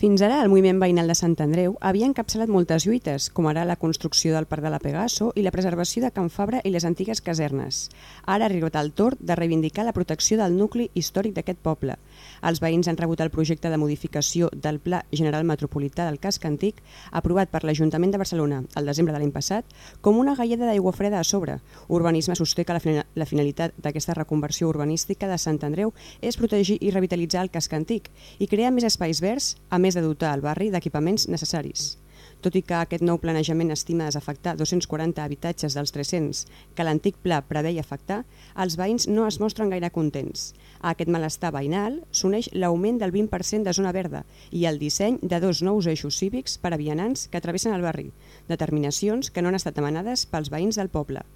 Fins ara, el moviment veïnal de Sant Andreu havia encapçalat moltes lluites, com ara la construcció del Parc de la Pegaso i la preservació de Can Fabra i les antigues casernes. Ara ha arribat el torn de reivindicar la protecció del nucli històric d'aquest poble. Els veïns han rebut el projecte de modificació del Pla General Metropolità del Casc Antic, aprovat per l'Ajuntament de Barcelona el desembre de l'any passat, com una galleda d'aigua freda a sobre. Urbanisme sosté que la, la finalitat d'aquesta reconversió urbanística de Sant Andreu és protegir i revitalitzar el casc antic i crear més espais verds, a més de dotar el barri d'equipaments necessaris. Tot i que aquest nou planejament estima desafectar 240 habitatges dels 300 que l'antic pla preveia afectar, els veïns no es mostren gaire contents. A aquest malestar veïnal s'uneix l'augment del 20% de zona verda i el disseny de dos nous eixos cívics per a vianants que travessen el barri, determinacions que no han estat demanades pels veïns del poble.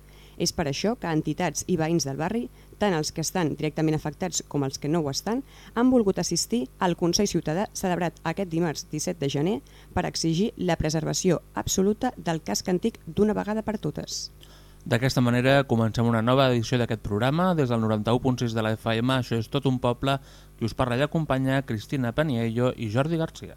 És per això que entitats i veïns del barri, tant els que estan directament afectats com els que no ho estan, han volgut assistir al Consell Ciutadà celebrat aquest dimarts 17 de gener per exigir la preservació absoluta del casc antic d'una vegada per totes. D'aquesta manera comencem una nova edició d'aquest programa des del 91.6 de la FM, això és tot un poble, i us parla i acompanya Cristina Paniello i Jordi Garcia.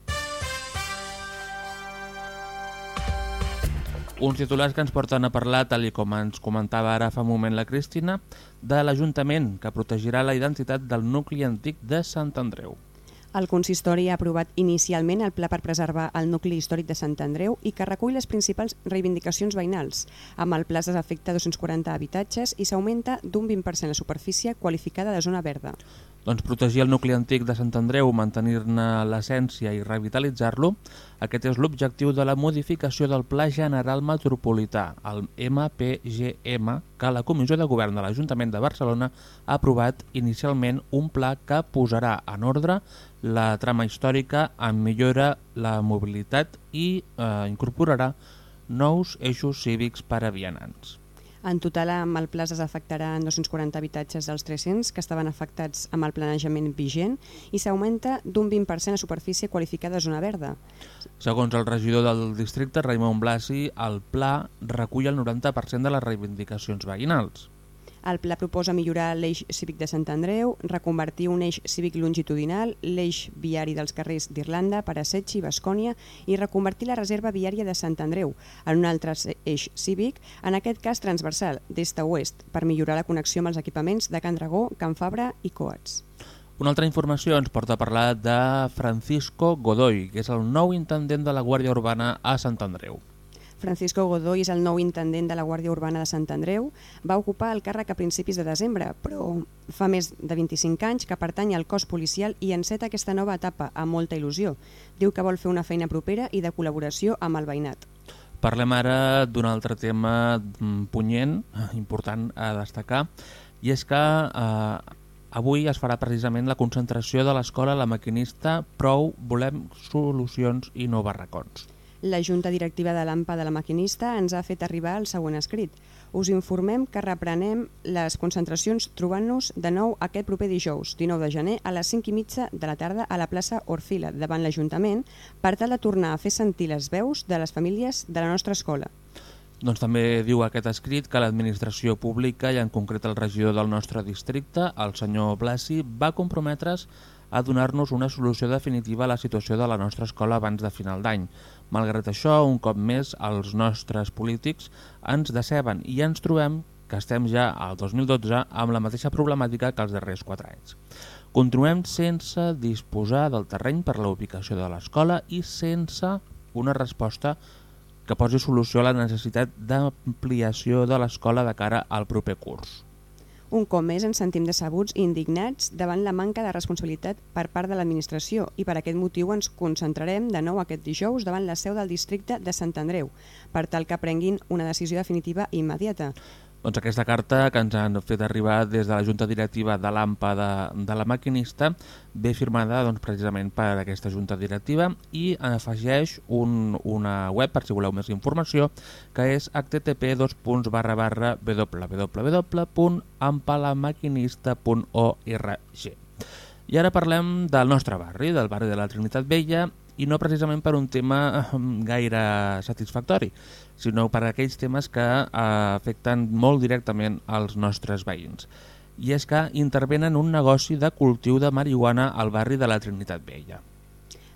Uns titulars que ens porten a parlar, tal com ens comentava ara fa un moment la Cristina, de l'Ajuntament, que protegirà la identitat del nucli antic de Sant Andreu. El consistori ha aprovat inicialment el pla per preservar el nucli històric de Sant Andreu i que recull les principals reivindicacions veïnals. Amb el pla s'afecta 240 habitatges i s'augmenta d'un 20% la superfície qualificada de zona verda. Doncs protegir el nucli antic de Sant Andreu, mantenir-ne l'essència i revitalitzar-lo, aquest és l'objectiu de la modificació del Pla General Metropolità, el MPGM, que la Comissió de Govern de l'Ajuntament de Barcelona ha aprovat inicialment un pla que posarà en ordre la trama històrica, en millora la mobilitat i eh, incorporarà nous eixos cívics per a vianants. En total, amb el pla es afectaran 240 habitatges dels 300 que estaven afectats amb el planejament vigent i s'augmenta d'un 20% la superfície qualificada de zona verda. Segons el regidor del districte, Raimon Blasi, el pla recull el 90% de les reivindicacions veïnals. El pla proposa millorar l'eix cívic de Sant Andreu, reconvertir un eix cívic longitudinal, l'eix viari dels carrers d'Irlanda, Parasetxi i Bascònia i reconvertir la reserva viària de Sant Andreu en un altre eix cívic, en aquest cas transversal, d'est a oest, per millorar la connexió amb els equipaments de Can Dragó, Can Fabra i Coats. Una altra informació ens porta a parlar de Francisco Godoy, que és el nou intendent de la Guàrdia Urbana a Sant Andreu. Francisco Godoy és el nou intendent de la Guàrdia Urbana de Sant Andreu. Va ocupar el càrrec a principis de desembre, però fa més de 25 anys que pertany al cos policial i enceta aquesta nova etapa amb molta il·lusió. Diu que vol fer una feina propera i de col·laboració amb el veïnat. Parlem ara d'un altre tema mm, punyent, important a destacar, i és que eh, avui es farà precisament la concentració de l'escola La Maquinista Prou Volem Solucions i No Barracons. La Junta Directiva de l'AMPA de la Maquinista ens ha fet arribar el següent escrit. Us informem que reprenem les concentracions trobant-nos de nou aquest proper dijous, 19 de gener, a les 5 i mitja de la tarda a la plaça Orfila, davant l'Ajuntament, per tal de tornar a fer sentir les veus de les famílies de la nostra escola. Doncs també diu aquest escrit que l'administració pública i en concret el regidor del nostre districte, el senyor Blasi, va comprometre's a donar-nos una solució definitiva a la situació de la nostra escola abans de final d'any. Malgrat això, un cop més, els nostres polítics ens deceben i ens trobem que estem ja al 2012 amb la mateixa problemàtica que els darrers 4 anys. Continuem sense disposar del terreny per la ubicació de l'escola i sense una resposta que posi solució a la necessitat d'ampliació de l'escola de cara al proper curs. Un cop més ens sentim decebuts i indignats davant la manca de responsabilitat per part de l'administració i per aquest motiu ens concentrarem de nou aquest dijous davant la seu del districte de Sant Andreu per tal que prenguin una decisió definitiva i immediata. Doncs aquesta carta que ens han fet arribar des de la Junta Directiva de l'AMPA de, de la Maquinista ve firmada doncs, precisament per aquesta Junta Directiva i afegeix un, una web, per si voleu més informació, que és http www.ampalamaquinista.org. I ara parlem del nostre barri, del barri de la Trinitat Vella, i no precisament per un tema gaire satisfactori, sinó per aquells temes que eh, afecten molt directament als nostres veïns. I és que intervenen un negoci de cultiu de marihuana al barri de la Trinitat Vella.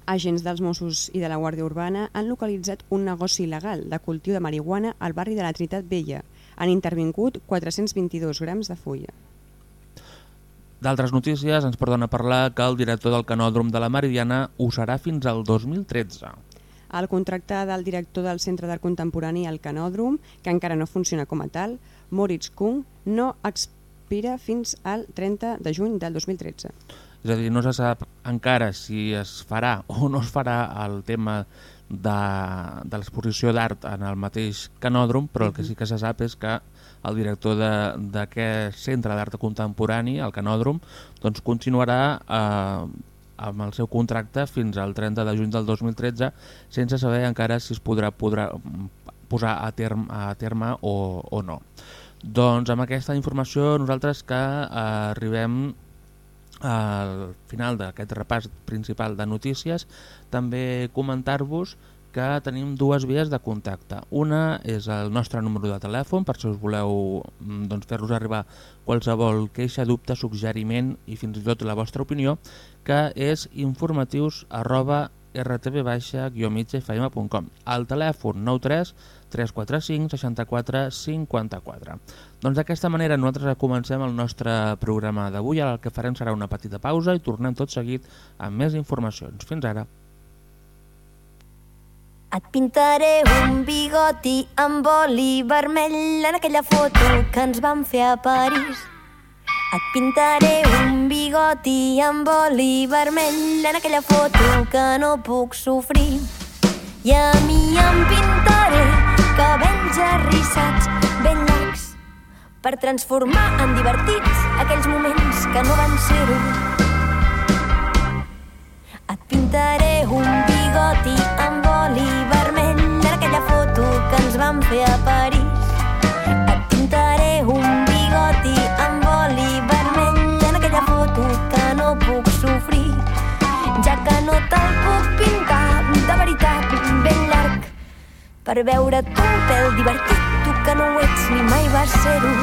Agents dels Mossos i de la Guàrdia Urbana han localitzat un negoci il·legal de cultiu de marihuana al barri de la Trinitat Vella. Han intervingut 422 grams de fulla. D'altres notícies ens perdona parlar que el director del canòdrom de la Meridiana ho serà fins al 2013. El contracte del director del Centre d'Art Contemporani al Canòdrom, que encara no funciona com a tal, Moritz Kung, no expira fins al 30 de juny del 2013. És a dir, no se sap encara si es farà o no es farà el tema de, de l'exposició d'art en el mateix canòdrom, però el que sí que se sap és que el director d'aquest centre d'art contemporani, el canòdrom, doncs continuarà eh, amb el seu contracte fins al 30 de juny del 2013 sense saber encara si es podrà, podrà posar a terme, a terme o, o no. Doncs amb aquesta informació nosaltres que eh, arribem al final d'aquest repàs principal de notícies també comentar-vos que tenim dues vies de contacte. Una és el nostre número de telèfon, per si us voleu mm, doncs, fer-nos arribar qualsevol queixa, dubte, suggeriment i fins i tot la vostra opinió, que és informatius arroba rtb-migfm.com al telèfon 93 345 64 54. Doncs d'aquesta manera nosaltres comencem el nostre programa d'avui, el que farem serà una petita pausa i tornem tot seguit amb més informacions. Fins ara. Et pintaré un bigoti amb oli vermell en aquella foto que ens vam fer a París. Et pintaré un bigoti amb oli vermell en aquella foto que no puc sofrir. I a mi em pintaré cabells arrissats ben llargs per transformar en divertits aquells moments que no van ser-ho. Et pintaré un bigoti vam fer a París. Et pintaré un bigoti amb oli vermell en aquella foto que no puc sofrir, ja que no te'l puc pintar de veritat ben llarg per veure't un pèl divertit, tu que no ho ets ni mai vas ser-ho.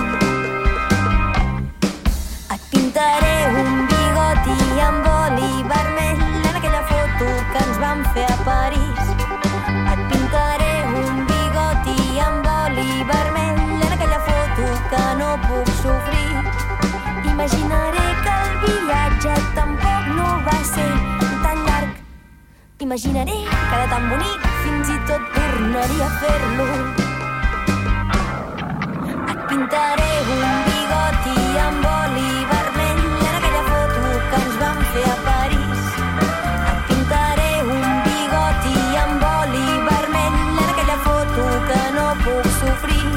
Pintaré un bigoti amb oli vermell en aquella foto que ens vam fer a París. Imaginaré que era tan bonic, fins i tot tornaria a fer-lo. Et pintaré un bigoti amb oli vermell en aquella foto que ens vam fer a París. Et pintaré un bigoti amb oli vermell en aquella foto que no puc sofrir.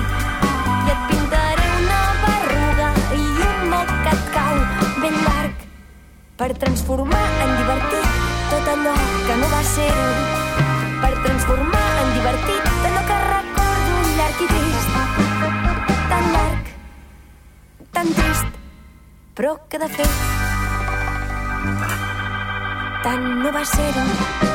I et pintaré una berruga i un moc que et cau ben llarg per transformar en divertit tot allò que no va ser-ho. Per transformar en divertit allò que recordo llarg i trist. Tan llarg, tan trist, però que de fet tant no va ser-ho.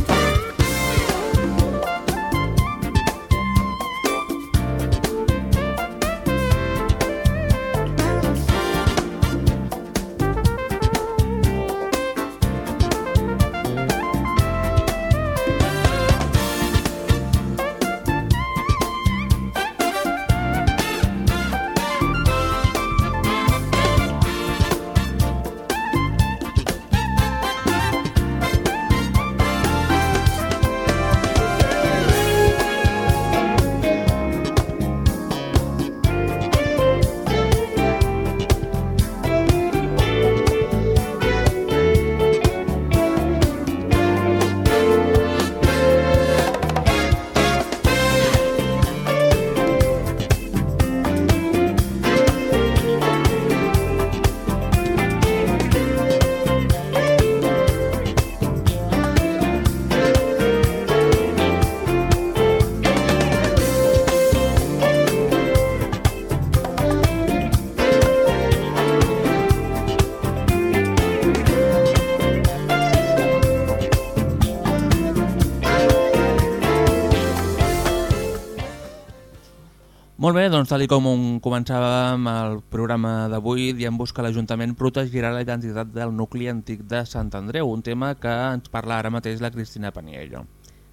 Molt bé, doncs tal com començàvem el programa d'avui, diem-vos que l'Ajuntament protegirà la identitat del nucli antic de Sant Andreu, un tema que ens parla ara mateix la Cristina Paniello.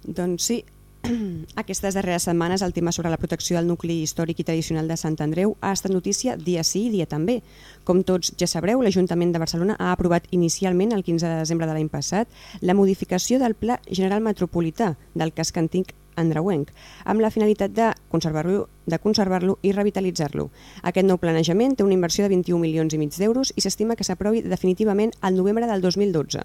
Doncs sí, aquestes darreres setmanes el tema sobre la protecció del nucli històric i tradicional de Sant Andreu ha estat notícia dia sí i dia també. Com tots ja sabreu, l'Ajuntament de Barcelona ha aprovat inicialment el 15 de desembre de l'any passat la modificació del Pla General Metropolità del casc antic andreuenc, amb la finalitat de conservar-lo de conservar-lo i revitalitzar-lo. Aquest nou planejament té una inversió de 21 milions i mig d'euros i s'estima que s'aprovi definitivament al novembre del 2012.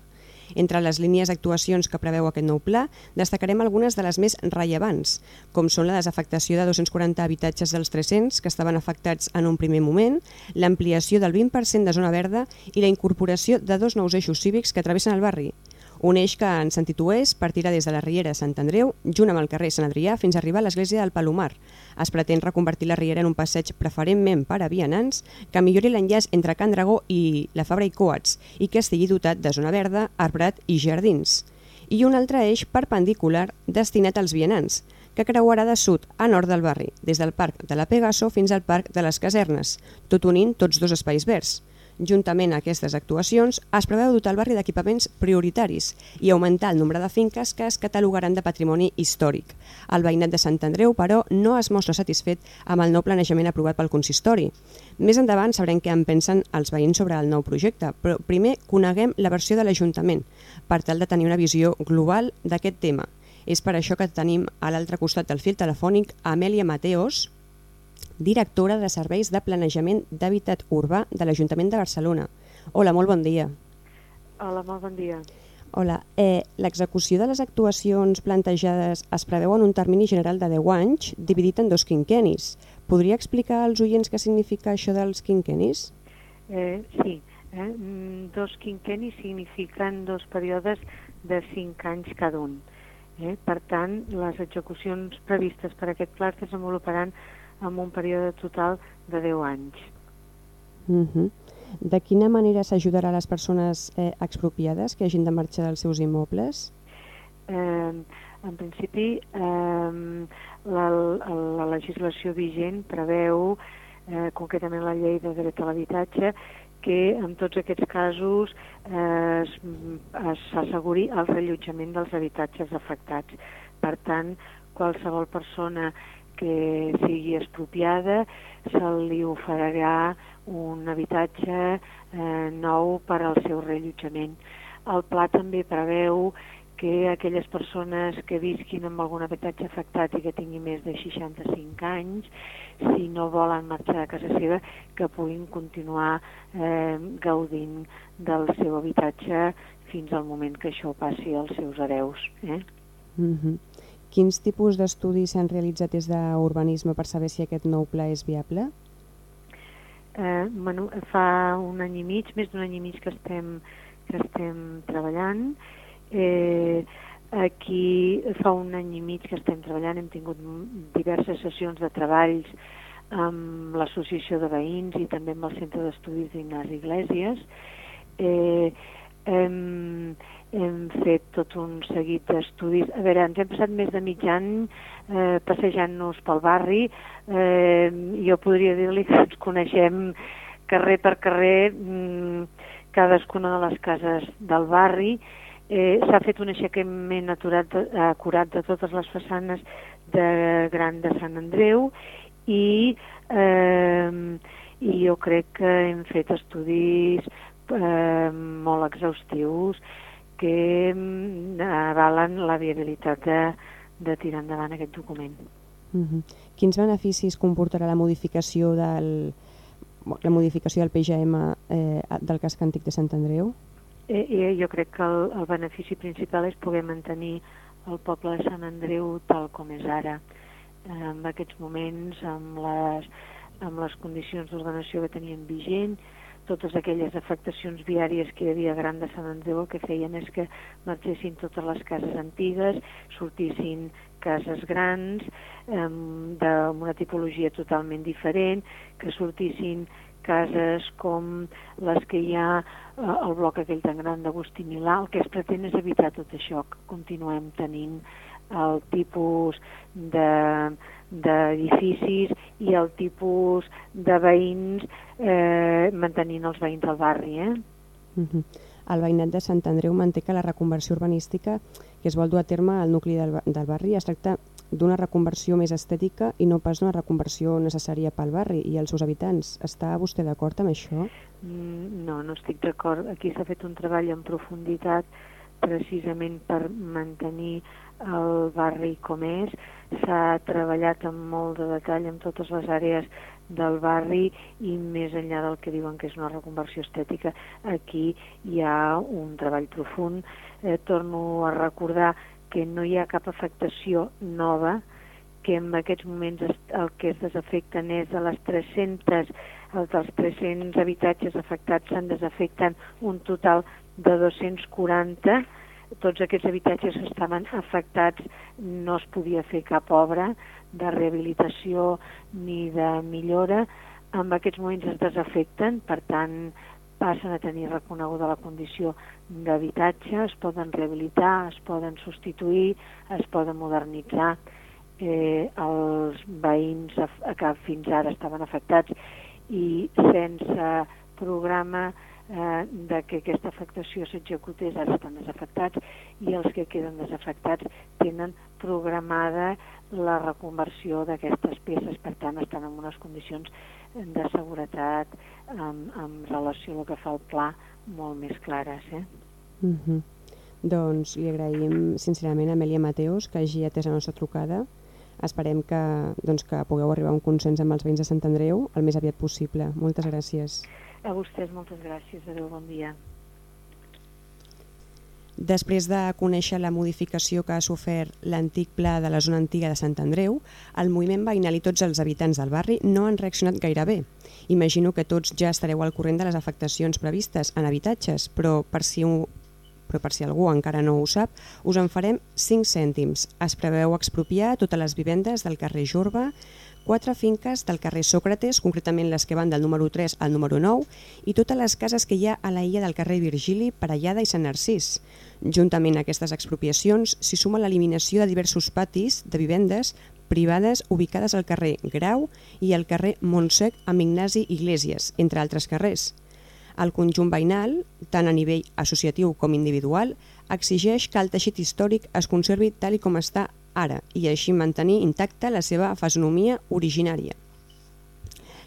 Entre les línies d'actuacions que preveu aquest nou pla, destacarem algunes de les més rellevants, com són la desafectació de 240 habitatges dels 300 que estaven afectats en un primer moment, l'ampliació del 20% de zona verda i la incorporació de dos nous eixos cívics que travessen el barri, un eix que en sentit oest partirà des de la Riera Sant Andreu, junt amb el carrer Sant Adrià, fins a arribar a l'església del Palomar. Es pretén reconvertir la Riera en un passeig preferentment per a vianants que millori l'enllaç entre Can Dragó i la Fabra i Coats i que estigui dotat de zona verda, arbrat i jardins. I un altre eix perpendicular destinat als vianants, que creuarà de sud a nord del barri, des del Parc de la Pegaso fins al Parc de les Casernes, tot unint tots dos espais verds. Juntament a aquestes actuacions, es preveu dotar el barri d'equipaments prioritaris i augmentar el nombre de finques que es catalogaran de patrimoni històric. El veïnat de Sant Andreu, però, no es mostra satisfet amb el nou planejament aprovat pel consistori. Més endavant sabrem què en pensen els veïns sobre el nou projecte, però primer coneguem la versió de l'Ajuntament, per tal de tenir una visió global d'aquest tema. És per això que tenim a l'altre costat del fil telefònic Amèlia Mateos, directora de Serveis de Planejament d'Hàbitat Urbà de l'Ajuntament de Barcelona. Hola, molt bon dia. Hola, molt bon dia. Hola, eh, l'execució de les actuacions plantejades es preveu en un termini general de 10 anys, dividit en dos quinquenis. Podria explicar als oients què significa això dels quinquenis? Eh, sí, eh? mm, dos quinquenis signifiquen dos períodes de 5 anys cada un. Eh? Per tant, les execucions previstes per aquest pla es desenvoluparan amb un període total de 10 anys. Uh -huh. De quina manera s'ajudarà a les persones eh, expropiades que hagin de marxar dels seus immobles? Eh, en principi, eh, la, la legislació vigent preveu, eh, concretament la llei de dret a l'habitatge, que en tots aquests casos eh, s'asseguri el rellotjament dels habitatges afectats. Per tant, qualsevol persona que sigui expropiada se li oferirà un habitatge eh, nou per al seu rellotjament. El pla també preveu que aquelles persones que visquin amb algun habitatge afectat i que tinguin més de 65 anys, si no volen marxar de casa seva, que puguin continuar eh, gaudint del seu habitatge fins al moment que això passi als seus hereus. Eh? Mm -hmm. Quins tipus d'estudis s'han realitzat des d'urbanisme per saber si aquest nou pla és viable? Eh, bueno, fa un any i mig, més d'un any i mig que estem, que estem treballant. Eh, aquí fa un any i mig que estem treballant, hem tingut diverses sessions de treballs amb l'associació de veïns i també amb el centre d'estudis d'Ignasi Iglesias. Eh, hem, hem fet tot un seguit d'estudis. A veure, ens hem passat més de mig any eh, passejant-nos pel barri. Eh, jo podria dir-li que ens coneixem carrer per carrer mm, cadascuna de les cases del barri. Eh, S'ha fet un aixecament aturat, acurat de totes les façanes de Gran de Sant Andreu i, eh, i jo crec que hem fet estudis eh, molt exhaustius que mm, avalen la viabilitat de, de tirar endavant aquest document. Uh -huh. Quins beneficis comportarà la modificació del, la modificació del PGM eh, del casc antic de Sant Andreu? Eh, eh, jo crec que el, el benefici principal és poder mantenir el poble de Sant Andreu tal com és ara. Eh, en aquests moments, amb les, amb les condicions d'ordenació que tenien vigent, totes aquelles afectacions viàries que hi havia a Gran de Sant Andreu el que feien és que marxessin totes les cases antigues, sortissin cases grans, eh, d'una tipologia totalment diferent, que sortissin cases com les que hi ha eh, al bloc aquell tan gran d'Agustí Milà. El que es pretén és evitar tot això, que continuem tenint el tipus de d'edificis i el tipus de veïns eh, mantenint els veïns del barri. Eh? Uh -huh. El veïnat de Sant Andreu manté que la reconversió urbanística que es vol dur a terme al nucli del, del barri es tracta d'una reconversió més estètica i no pas d'una reconversió necessària pel barri i els seus habitants. Està vostè d'acord amb això? Mm, No, no estic d'acord. Aquí s'ha fet un treball en profunditat precisament per mantenir el barri com és. S'ha treballat amb molt de detall en totes les àrees del barri i més enllà del que diuen que és una reconversió estètica, aquí hi ha un treball profund. Eh, torno a recordar que no hi ha cap afectació nova, que en aquests moments el que es desafecten és a les 300, els dels 300 habitatges afectats se'n desafecten un total de 240, tots aquests habitatges estaven afectats, no es podia fer cap obra de rehabilitació ni de millora, en aquests moments es desafecten, per tant passen a tenir reconeguda la condició d'habitatge, es poden rehabilitar, es poden substituir, es poden modernitzar. Eh, els veïns que fins ara estaven afectats i sense programa eh, de que aquesta afectació s'executés ara estan desafectats i els que queden desafectats tenen programada la reconversió d'aquestes peces, per tant estan en unes condicions de seguretat en, en relació al que fa el pla molt més clares. Eh? Uh -huh. Doncs li agraïm sincerament a Amèlia Mateos que hagi atès la nostra trucada. Esperem que, doncs, que pugueu arribar a un consens amb els veïns de Sant Andreu el més aviat possible. Moltes gràcies. A vostès moltes gràcies, adeu, bon dia. Després de conèixer la modificació que ha sofert l'antic pla de la zona antiga de Sant Andreu, el moviment veïnal i tots els habitants del barri no han reaccionat gaire bé. Imagino que tots ja estareu al corrent de les afectacions previstes en habitatges, però per si, però per si algú encara no ho sap, us en farem 5 cèntims. Es preveu expropiar totes les vivendes del carrer Jorba, quatre finques del carrer Sòcrates, concretament les que van del número 3 al número 9, i totes les cases que hi ha a la illa del carrer Virgili, Parellada i Sant Narcís. Juntament a aquestes expropiacions s'hi suma l'eliminació de diversos patis de vivendes privades ubicades al carrer Grau i al carrer Montsec amb Ignasi Iglesias, entre altres carrers. El conjunt veïnal, tant a nivell associatiu com individual, exigeix que el teixit històric es conservi tal i com està ara i així mantenir intacta la seva fisonomia originària.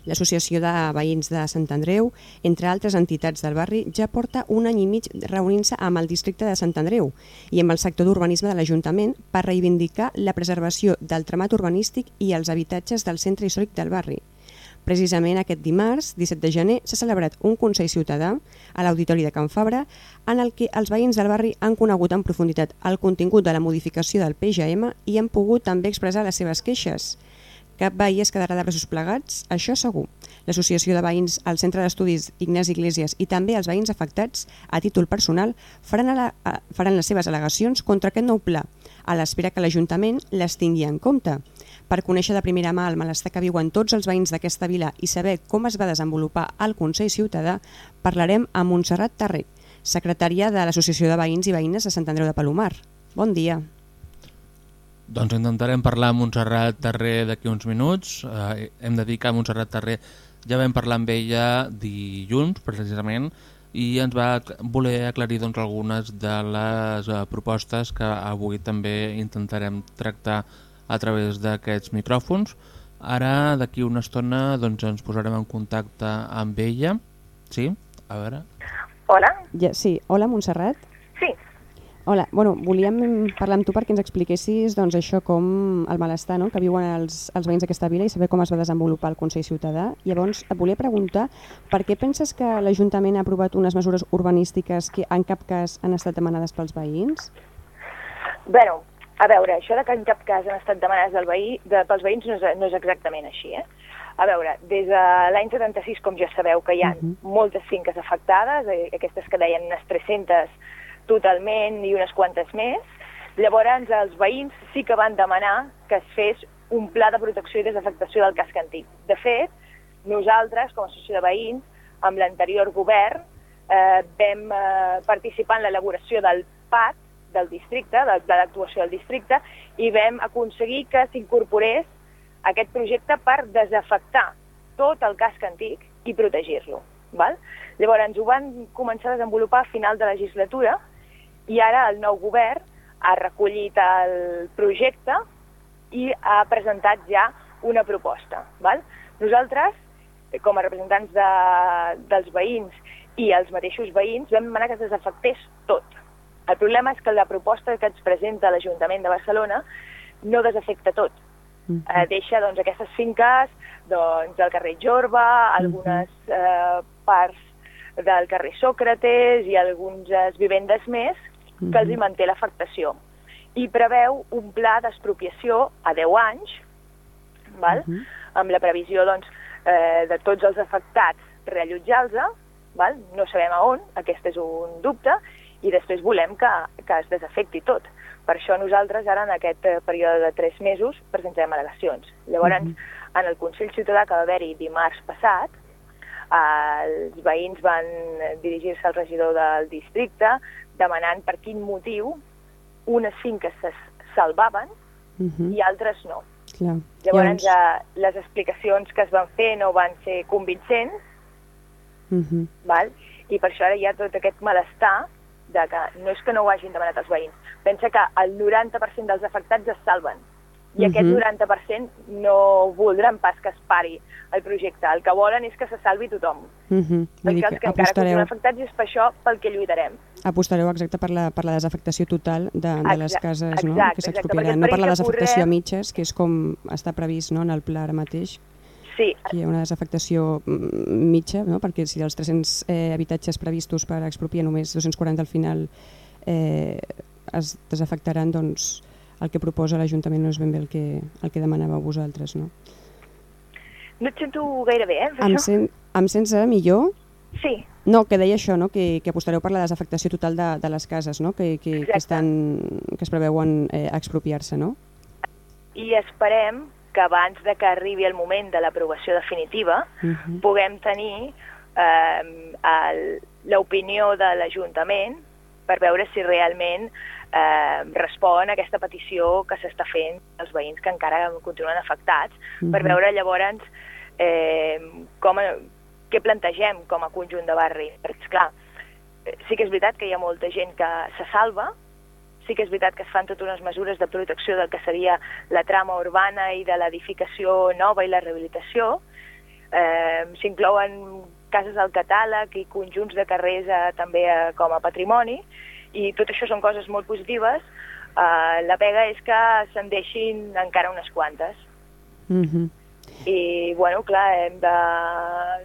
L'Associació de Veïns de Sant Andreu, entre altres entitats del barri, ja porta un any i mig reunint-se amb el districte de Sant Andreu i amb el sector d'urbanisme de l'Ajuntament per reivindicar la preservació del tramat urbanístic i els habitatges del centre històric del barri. Precisament aquest dimarts, 17 de gener, s'ha celebrat un Consell Ciutadà a l'Auditori de Can Fabra en el que els veïns del barri han conegut en profunditat el contingut de la modificació del PGM i han pogut també expressar les seves queixes. Cap veí es quedarà de braços plegats, això segur. L'Associació de Veïns al Centre d'Estudis Ignasi Iglesias i també els veïns afectats, a títol personal, faran, la, faran les seves al·legacions contra aquest nou pla, a l'espera que l'Ajuntament les tingui en compte. Per conèixer de primera mà el malestar que viuen tots els veïns d'aquesta vila i saber com es va desenvolupar el Consell Ciutadà, parlarem amb Montserrat Tarré, secretària de l'Associació de Veïns i Veïnes de Sant Andreu de Palomar. Bon dia. Doncs intentarem parlar amb Montserrat Tarré d'aquí uns minuts. Eh, hem de dir que Montserrat Tarré ja vam parlar amb ella dilluns, precisament, i ens va voler aclarir doncs, algunes de les eh, propostes que avui també intentarem tractar a través d'aquests micròfons. Ara, d'aquí una estona, doncs, ens posarem en contacte amb ella. Sí? A veure... Hola? Ja, sí, hola Montserrat. Sí. Hola, bueno, volíem parlar amb tu perquè ens expliquessis doncs, això com el malestar no? que viuen els, els veïns d'aquesta vila i saber com es va desenvolupar el Consell Ciutadà. Llavors, et volia preguntar per què penses que l'Ajuntament ha aprovat unes mesures urbanístiques que en cap cas han estat demanades pels veïns? bueno, a veure, això de que en cap cas han estat demanades del veí, de, pels veïns no és, no és exactament així, eh? A veure, des de l'any 76, com ja sabeu, que hi ha uh -huh. moltes finques afectades, eh, aquestes que deien unes 300 totalment i unes quantes més, llavors els veïns sí que van demanar que es fes un pla de protecció i desafectació del casc antic. De fet, nosaltres, com a associació de veïns, amb l'anterior govern, eh, vam eh, participar en l'elaboració del PAC del districte, del pla d'actuació del districte, i vam aconseguir que s'incorporés aquest projecte per desafectar tot el casc antic i protegir-lo. Llavors, ho van començar a desenvolupar a final de legislatura i ara el nou govern ha recollit el projecte i ha presentat ja una proposta. Val? Nosaltres, com a representants de, dels veïns i els mateixos veïns, vam demanar que es desafectés tot. El problema és que la proposta que ens presenta l'Ajuntament de Barcelona no desafecta tot. Mhm. Eh, deixa doncs, aquestes finques doncs, del carrer Jorba, algunes eh, parts del carrer Sòcrates i algunes vivendes més que els hi manté l'afectació. I preveu un pla d'expropiació a 10 anys, val? Mhm. amb la previsió doncs, eh, de tots els afectats reallotjar-los, no sabem a on, aquest és un dubte, i després volem que, que es desafecti tot. Per això nosaltres ara en aquest eh, període de tres mesos presentem al·legacions. Llavors, Mhm. en el Consell Ciutadà que va haver-hi dimarts passat, eh, els veïns van dirigir-se al regidor del districte demanant per quin motiu unes finques se salvaven Mhm. i altres no. Clar. Llavors, eh, les explicacions que es van fer no van ser convincents, Mhm. val? i per això ara hi ha tot aquest malestar de que no és que no ho hagin demanat els veïns. Pensa que el 90% dels afectats es salven. I aquest Mhm. 90% no voldran pas que es pari el projecte. El que volen és que se salvi tothom. Mhm. Vull Perquè dir els que que encara apostareu, afectats és per això pel que lluitarem. apostareu exacte per la, per la desafectació total de, de les Exacte, cases no? exacte, que s'expropiaran, no per la que desafectació a correm- mitges, que és com està previst no, en el pla ara mateix, Sí, hi ha una desafectació mm, mitja, no? perquè si dels 300 eh, habitatges previstos per expropiar només 240 al final eh, es desafectaran, doncs el que proposa l'Ajuntament no és ben bé el que, el que demanàveu vosaltres. No? no et sento gaire bé, eh? Em, sent, em sents ara millor? Sí, No, que deia això, no? que, que apostareu per la desafectació total de, de les cases, no? que, que, que, estan, que es preveuen eh, expropiar-se, no? i esperem que abans de que arribi el moment de l'aprovació definitiva Uh -huh. puguem tenir eh, l'opinió de l'Ajuntament per veure si realment eh, respon a aquesta petició que s'està fent als veïns que encara continuen afectats, per Mhm. veure llavors eh, com, què plantegem com a conjunt de barri. Perquè, esclar, eh, sí que és veritat que hi ha molta gent que se salva, sí que és veritat que es fan totes unes mesures de protecció del que seria la trama urbana i de l'edificació nova i la rehabilitació. Eh, S'inclouen cases al catàleg i conjunts de carrers eh, també eh, com a patrimoni i tot això són coses molt positives. Eh, la pega és que se'n deixin encara unes quantes. Uh -huh. I, bueno, clar, hem de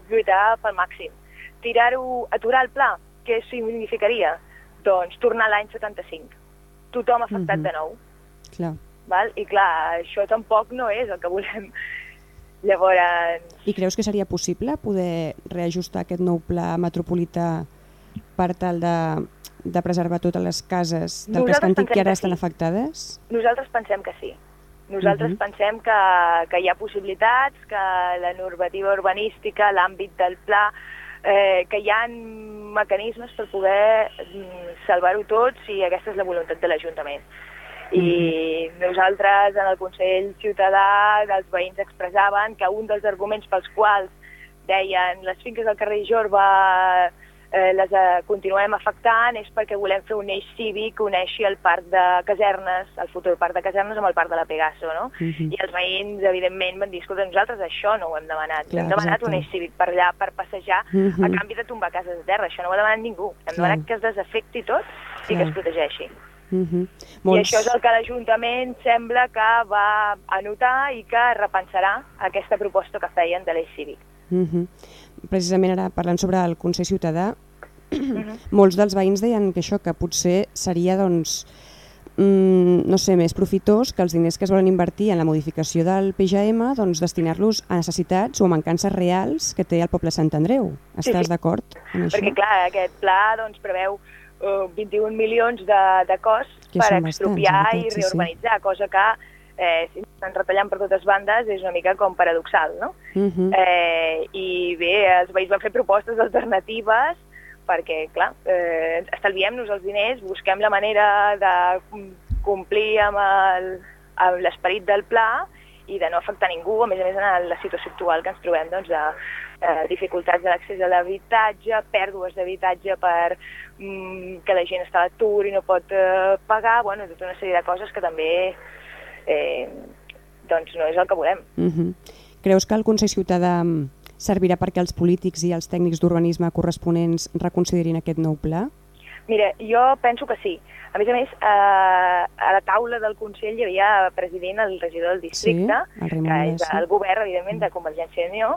lluitar pel màxim. Tirar-ho, aturar el pla, què significaria? Doncs tornar l'any 75. Tothom afectat Mhm. de nou. Clar. Val? I clar, això tampoc no és el que volem. Llavors, I creus que seria possible poder reajustar aquest nou pla metropolità per tal de, de preservar totes les cases del casc Nosaltres antic que ara que estan sí. afectades? nosaltres pensem que sí. Nosaltres Mhm. pensem que, que hi ha possibilitats, que la normativa urbanística, l'àmbit del pla, eh, que hi ha mecanismes per poder mm, salvar-ho tot si aquesta és la voluntat de l'Ajuntament. I nosaltres, en el Consell Ciutadà, dels veïns expressaven que un dels arguments pels quals deien les finques del carrer Jorba eh, les eh, continuem afectant és perquè volem fer un eix cívic que uneixi el parc de casernes, el futur parc de casernes amb el parc de la Pegaso, no? Mhm. I els veïns, evidentment, van dir, escolta, nosaltres això no ho hem demanat. Clar, hem demanat exacte. un eix cívic per allà, per passejar, Mhm. a canvi de tombar cases de terra. Això no ho ha demanat ningú. Hem Clar. demanat que es desafecti tot i que Clar. es protegeixi. Mhm. I això és el que l'Ajuntament sembla que va anotar i que repensarà aquesta proposta que feien de l'eix cívic. Mhm. Precisament ara parlant sobre el Consell Ciutadà, Mhm. molts dels veïns deien que això que potser seria doncs, mm, no sé, més profitós que els diners que es volen invertir en la modificació del PGM doncs, destinar-los a necessitats o a mancances reals que té el poble Sant Andreu. Sí, Estàs sí. d'acord amb això? Perquè, clar, aquest pla doncs, preveu uh, 21 milions de, de cost Que per bastants, expropiar en i veritat, sí, sí. reurbanitzar, cosa que eh, si estan retallant per totes bandes és una mica com paradoxal, no? Mhm. Eh, I bé, els veïns van fer propostes alternatives perquè, clar, eh, estalviem-nos els diners, busquem la manera de complir amb l'esperit del pla i de no afectar ningú, a més a més en la situació actual que ens trobem doncs, de eh, dificultats de l'accés a l'habitatge, pèrdues d'habitatge per mm, que la gent està a l'atur i no pot eh, pagar, bueno, tota una sèrie de coses que també eh, doncs no és el que volem. Mhm. Creus que el Consell Ciutadà servirà perquè els polítics i els tècnics d'urbanisme corresponents reconsiderin aquest nou pla? Mira, jo penso que sí. A més a més, eh, a la taula del Consell hi havia president el regidor del districte, Sí, el que és el govern, evidentment, de Convergència i Unió,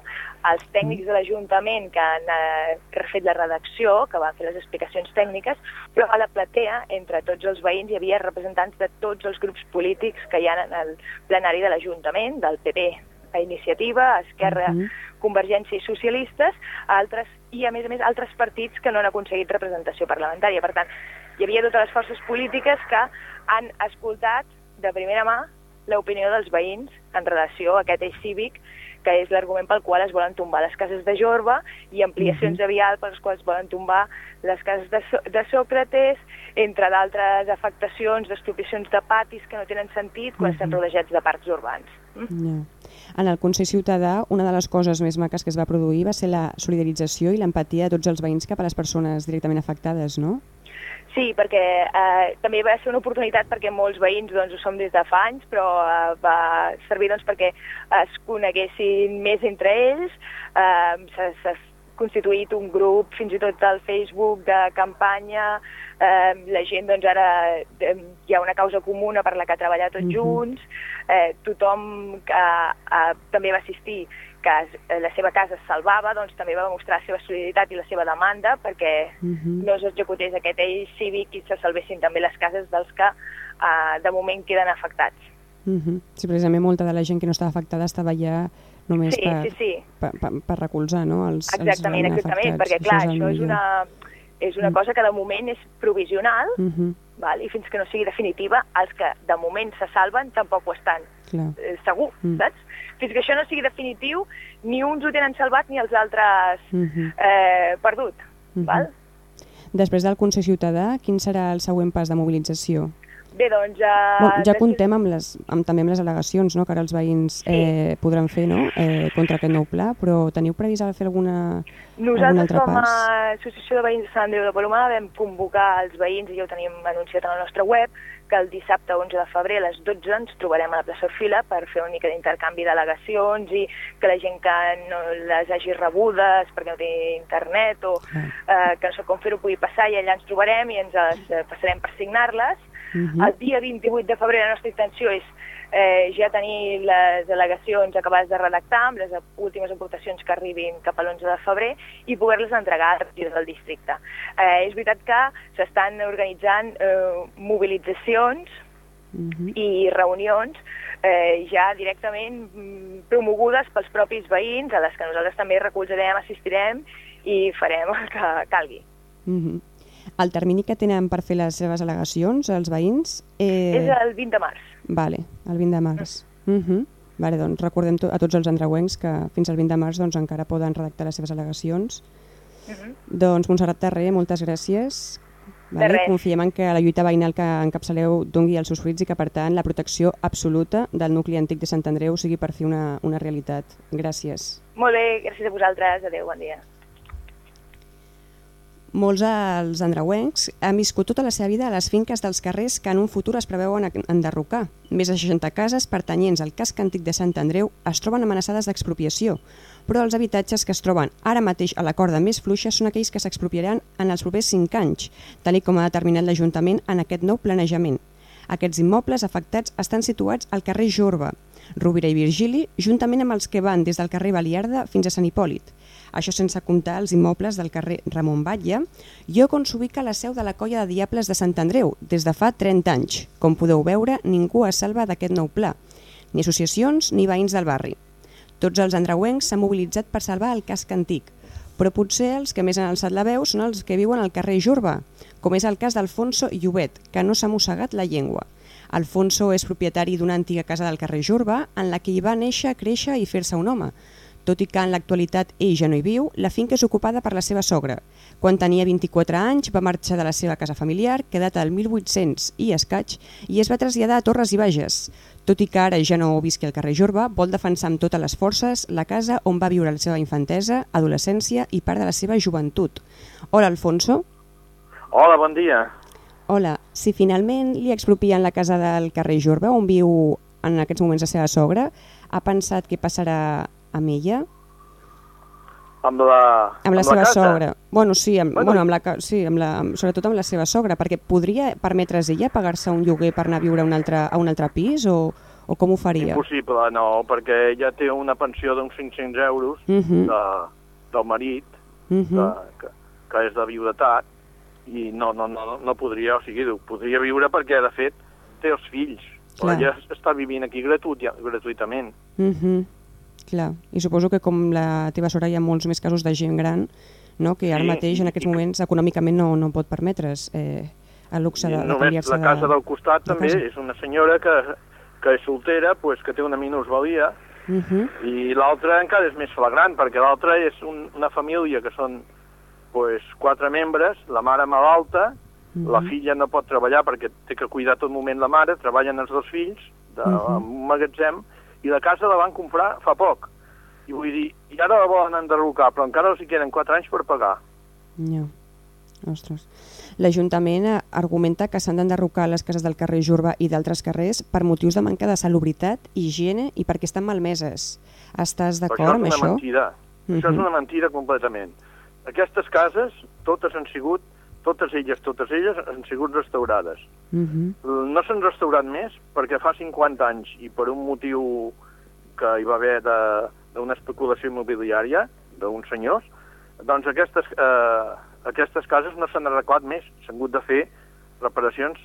els tècnics de l'Ajuntament que han eh, refet la redacció, que van fer les explicacions tècniques, però a la platea, entre tots els veïns, hi havia representants de tots els grups polítics que hi ha en el plenari de l'Ajuntament, del PP a Iniciativa, a Esquerra, Mhm. Convergència i Socialistes, a altres, i a més a més altres partits que no han aconseguit representació parlamentària. Per tant, hi havia totes les forces polítiques que han escoltat de primera mà l'opinió dels veïns en relació a aquest eix cívic que és l'argument pel qual es volen tombar les cases de Jorba i ampliacions de vial per les quals es volen tombar les cases de, so de Sòcrates, entre d'altres afectacions, d'expropiacions de patis que no tenen sentit quan estan rodejats de parcs urbans. Mm? Ja. En el Consell Ciutadà, una de les coses més maques que es va produir va ser la solidarització i l'empatia de tots els veïns cap a les persones directament afectades, no? Sí, perquè eh, també va ser una oportunitat perquè molts veïns doncs, ho som des de fa anys, però eh, va servir doncs, perquè es coneguessin més entre ells, eh, s'ha constituït un grup fins i tot al Facebook de campanya, eh, la gent doncs ara eh, hi ha una causa comuna per la que treballar tots Mhm. junts, eh, tothom que eh, també va assistir que es- eh, la seva casa es salvava, doncs també va mostrar la seva solidaritat i la seva demanda perquè Mhm. no s'executés aquest eix cívic i se salvessin també les cases dels que eh, de moment queden afectats. Mhm. Sí, precisament molta de la gent que no estava afectada estava ja només Sí, per, sí, sí. per, per, per recolzar no? els, Exactament, els exactament, afectats. perquè clar, el això és millor. És una Mm. cosa que de moment és provisional, Mhm, val? i fins que no sigui definitiva, els que de moment se salven tampoc ho estan, clar. eh, segur, Mm. saps? Fins que això no sigui definitiu, ni uns ho tenen salvat ni els altres Mhm, eh, perdut, mhm. val? Després del Consell Ciutadà, quin serà el següent pas de mobilització? Bé, doncs... Eh, ja comptem amb les, amb, també amb les al·legacions no? que ara els veïns eh, podran fer no? eh, contra aquest nou pla, però teniu previst ara fer alguna, algun Nosaltres, altre com pas? a Associació de Veïns de Sant Andreu de Palomar, vam convocar els veïns, i ja ho tenim anunciat a la nostra web, que el dissabte 11 de febrer a les 12 ens trobarem a la plaça Orfila per fer una mica d'intercanvi d'al·legacions i que la gent que no les hagi rebudes perquè no té internet o eh, que no sap com fer-ho pugui passar i allà ens trobarem i ens les eh, passarem per signar-les. Mhm. El dia 28 de febrer la nostra intenció és eh, ja tenir les al·legacions acabades de redactar amb les últimes aportacions que arribin cap a l'11 de febrer i poder-les entregar al regidor del districte. Eh, és veritat que s'estan organitzant eh, mobilitzacions Mhm. i reunions eh, ja directament mm, promogudes pels propis veïns, a les que nosaltres també recolzarem, assistirem i farem el que calgui. Mhm. El termini que tenen per fer les seves al·legacions, els veïns... Eh... És el 20 de març. Vale, el 20 de març. Mhm. Vale, doncs recordem to a tots els andreuencs que fins al 20 de març doncs, encara poden redactar les seves al·legacions. Uh -huh. Doncs Montserrat Terré, moltes gràcies. Res. Confiem en que la lluita veïnal que encapçaleu dongui els seus fruits i que, per tant, la protecció absoluta del nucli antic de Sant Andreu sigui per fi una, una realitat. Gràcies. Molt bé, gràcies a vosaltres. Adéu, bon dia. Molts dels andreuencs han viscut tota la seva vida a les finques dels carrers que en un futur es preveuen en- enderrocar. Més de 60 cases pertanyents al casc antic de Sant Andreu es troben amenaçades d'expropiació, però els habitatges que es troben ara mateix a la corda més fluixa són aquells que s'expropiaran en els propers 5 anys, tal com ha determinat l'Ajuntament en aquest nou planejament. Aquests immobles afectats estan situats al carrer Jorba, Rovira i Virgili, juntament amb els que van des del carrer Baliarda fins a Sant Hipòlit. Això sense comptar els immobles del carrer Ramon Batlle, lloc on s'ubica la seu de la colla de Diables de Sant Andreu des de fa 30 anys. Com podeu veure, ningú es salva d'aquest nou pla, ni associacions ni veïns del barri. Tots els andreuencs s'han mobilitzat per salvar el casc antic, però potser els que més han alçat la veu són els que viuen al carrer Jorba, com és el cas d'Alfonso Llobet, que no s'ha mossegat la llengua. Alfonso és propietari d'una antiga casa del carrer Jorba en la que hi va néixer, créixer i fer-se un home. Tot i que en l'actualitat ell ja no hi viu, la finca és ocupada per la seva sogra. Quan tenia 24 anys va marxar de la seva casa familiar, que data del 1800 i escaig, i es va traslladar a Torres i Bages. Tot i que ara ja no visqui al carrer Jorba, vol defensar amb totes les forces la casa on va viure la seva infantesa, adolescència i part de la seva joventut. Hola, Alfonso. Hola, bon dia. Hola, si finalment li expropien la casa del carrer Jorba, on viu en aquests moments la seva sogra, ha pensat què passarà amb ella? Amb la, Amb la seva casa? sogra. Bueno, sí, amb, Bueno. bueno, amb la, sí amb la, amb, sobretot amb la seva sogra, perquè podria permetre's ella pagar-se un lloguer per anar a viure a un altre, a un altre pis o, o com ho faria? Impossible, no, perquè ella té una pensió d'uns 500 euros Mhm, de, del marit, mhm. que, que, que és de viudetat, i no, no, no, no podria, o sigui, podria viure perquè, de fet, té els fills. Però Clar. ella està vivint aquí gratuït, gratuïtament. Mhm, Clar, i suposo que com la teva sogra hi ha molts més casos de gent gran no? que ara Sí, mateix en aquests moments econòmicament no, no pot permetre's eh, el luxe de, de canviar-se la casa de... del costat de també casa. és una senyora que, que és soltera, pues, que té una minusvalia, Mhm, i l'altra encara és més flagrant, perquè l'altra és un, una família que són pues, quatre membres, la mare malalta, mhm. la filla no pot treballar perquè té que cuidar tot moment la mare, treballen els dos fills de, Mhm. en un magatzem, i la casa la van comprar fa poc. I vull dir, i ara la volen enderrocar, però encara els hi queden quatre anys per pagar. Ja. Ostres. L'Ajuntament eh, argumenta que s'han d'enderrocar les cases del carrer Jurba i d'altres carrers per motius de manca de salubritat, higiene i perquè estan malmeses. Estàs d'acord amb és una això? mentida. Això és una mentida completament. Aquestes cases, totes han sigut, totes elles, totes elles, han sigut restaurades. Mhm, No s'han restaurat més perquè fa 50 anys i per un motiu que hi va haver de- d'una especulació immobiliària d'uns senyors, doncs aquestes, eh, aquestes cases no s'han arreglat més, s'han hagut de fer reparacions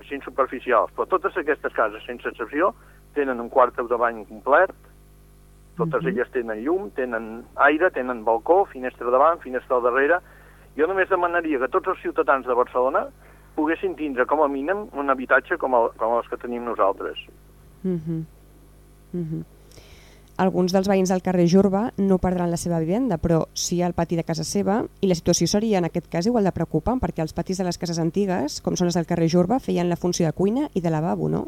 així superficials. Però totes aquestes cases, sense excepció, tenen un quart de bany complet, totes Mhm. elles tenen llum, tenen aire, tenen balcó, finestra davant, finestra al darrere. Jo només demanaria que tots els ciutadans de Barcelona poguessin tindre com a mínim un habitatge com, el, com els que tenim nosaltres. mhm, mhm. Alguns dels veïns del carrer Jurba no perdran la seva vivenda, però sí al pati de casa seva, i la situació seria en aquest cas igual de preocupant, perquè els patis de les cases antigues, com són les del carrer Jurba, feien la funció de cuina i de lavabo, no?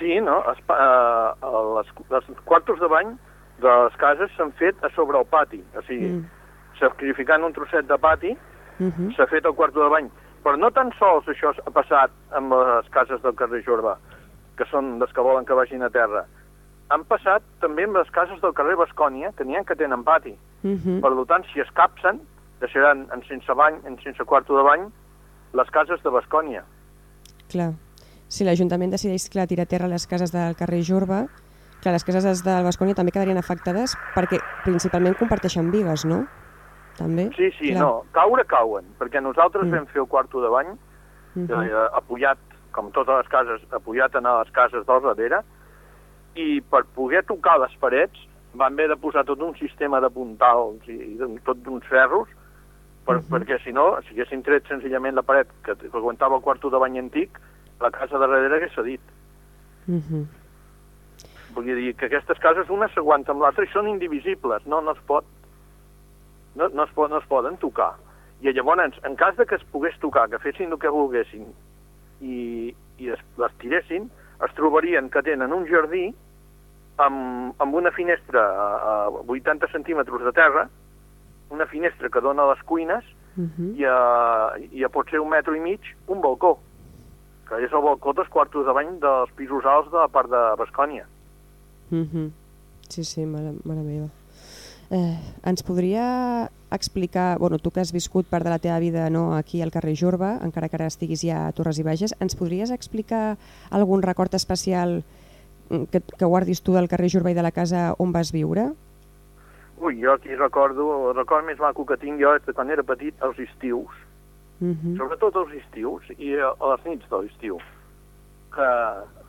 Sí, no? Es, eh, les, les quartos de bany de les cases s'han fet a sobre el pati, o sigui, Mm. Sacrificant un trosset de pati, Mhm, s'ha fet el quarto de bany. Però no tan sols això ha passat amb les cases del carrer Jorba, que són les que volen que vagin a terra. Han passat també amb les cases del carrer Bascònia, que n'hi ha que tenen pati. mhm. Per tant, si es capsen, deixaran en sense bany, en sense quarto de bany, les cases de Bascònia. Clar. Si l'Ajuntament decideix clar, tirar a terra les cases del carrer Jorba, clar, les cases del Bascònia també quedarien afectades perquè principalment comparteixen vigues, no? També? Sí, sí, Clar. no, caure cauen, perquè nosaltres Mm. mm. vam fer el quarto de bany, Mhm. eh, apoyat, com totes les cases, apoyat en les cases del darrere, i per poder tocar les parets van haver de posar tot un sistema de puntals i, i tot d'uns ferros, per, Mhm. perquè si no, si haguessin tret senzillament la paret que, aguantava el quarto de bany antic, la casa de darrere hagués cedit. Mhm. Vull dir que aquestes cases una s'aguanta amb l'altra i són indivisibles, no, no es pot no, no, es no es poden tocar. I llavors, en cas de que es pogués tocar, que fessin el que volguessin i, i es, les tiressin, es trobarien que tenen un jardí amb, amb una finestra a, a 80 centímetres de terra, una finestra que dona a les cuines Mhm. i a, i a potser un metre i mig un balcó, que és el balcó dels quartos de bany dels pisos alts de la part de Bascònia. Mhm. Sí, sí, mare, mare meva. Eh, ens podria explicar, bueno, tu que has viscut part de la teva vida no, aquí al carrer Jorba, encara que ara estiguis ja a Torres i Bages, ens podries explicar algun record especial mm, que, que guardis tu del carrer Jorba i de la casa on vas viure? Ui, jo aquí recordo, el record més maco que tinc jo és de quan era petit, els estius, Mhm. sobretot els estius i a a les nits de l'estiu, que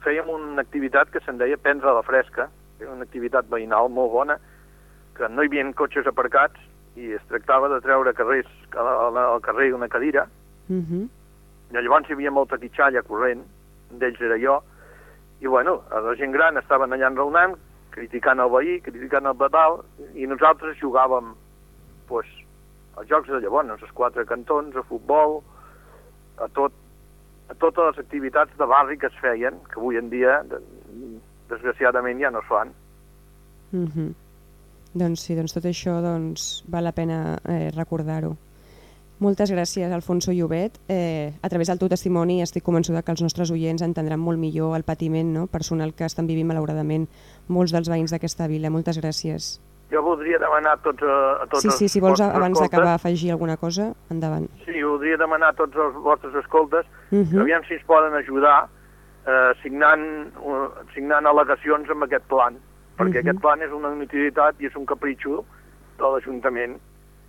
fèiem una activitat que se'n deia prendre la fresca, que era una activitat veïnal molt bona, que no hi havia cotxes aparcats i es tractava de treure carrers, al, al carrer una cadira, Mhm. i llavors hi havia molta quitxalla corrent, d'ells era jo, i bueno, la gent gran estaven allà enraonant, criticant el veí, criticant el badal, i nosaltres jugàvem pues, als jocs de llavors, als quatre cantons, a futbol, a, tot, a totes les activitats de barri que es feien, que avui en dia, de, desgraciadament, ja no es fan. Mm -hmm. Doncs sí, doncs tot això doncs, val la pena eh, recordar-ho. Moltes gràcies, Alfonso Llobet. Eh, a través del teu testimoni estic convençuda que els nostres oients entendran molt millor el patiment no? personal que estan vivint malauradament molts dels veïns d'aquesta vila. Moltes gràcies. Jo voldria demanar a tots, a, tots Sí, sí, si vols abans d'acabar afegir alguna cosa, endavant. Sí, voldria demanar a tots els vostres escoltes Uh que aviam si ens poden ajudar eh, signant, uh, signant al·legacions amb aquest plan, perquè Mhm. aquest plan és una inutilitat i és un capritxo de l'Ajuntament.